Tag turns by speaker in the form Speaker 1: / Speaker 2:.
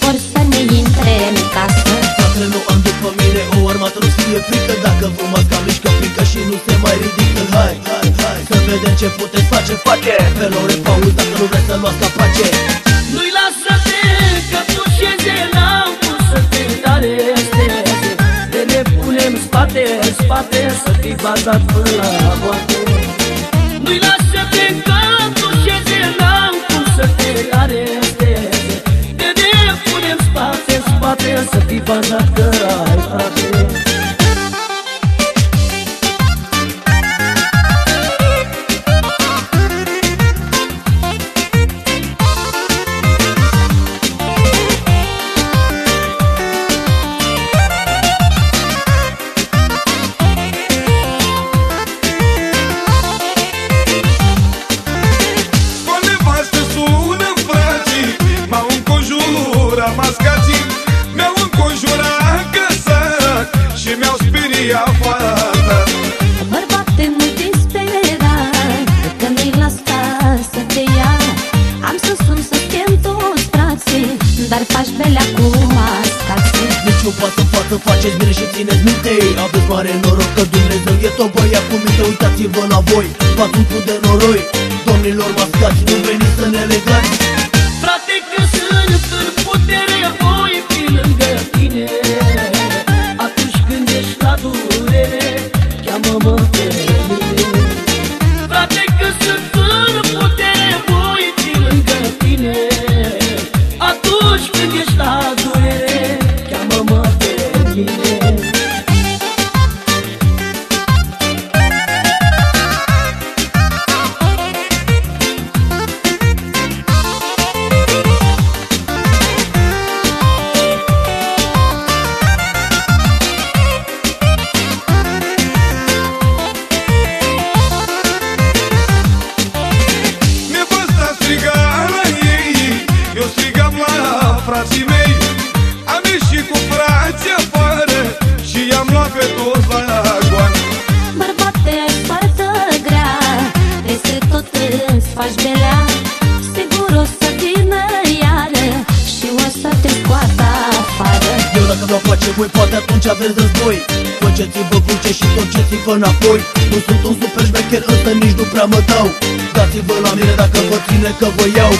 Speaker 1: vor să ne intre în casă.
Speaker 2: Fratele nu am după mine o armată nu fie frică. Dacă fumați ca mișcă frică și nu se mai ridică. Hai, hai, hai, să vedem ce puteți face, face. Pe lor pauz dacă nu vreți să luați capace
Speaker 3: Nu-i lasă-te că tu șeze n-am pus să te aresteze De ne punem spate, spate Să fii bazat până la moarte. Nu-i lasă-te că tu șeze n-am pus să te aresteze De ne punem spate, spate Să fii bazat că ai frate
Speaker 1: Dar faci belea cu mascații
Speaker 2: Niciun pas în față faceți bine și țineți minte. Aveți mare noroc că Dumnezeu e tot băiat cu minte. Uitați-vă la voi, v-ați umplut de noroi. Domnilor mascați, nu veniți să ne legați
Speaker 1: faci belea Sigur o să vină iară Și o să te scoată afară.
Speaker 2: Eu dacă vreau face voi, poate atunci aveți război. Faceți-vă cruce și torceți-vă înapoi. Nu sunt un super șmecher, însă nici nu prea mă dau. Dați-vă la mine dacă vă ține că vă iau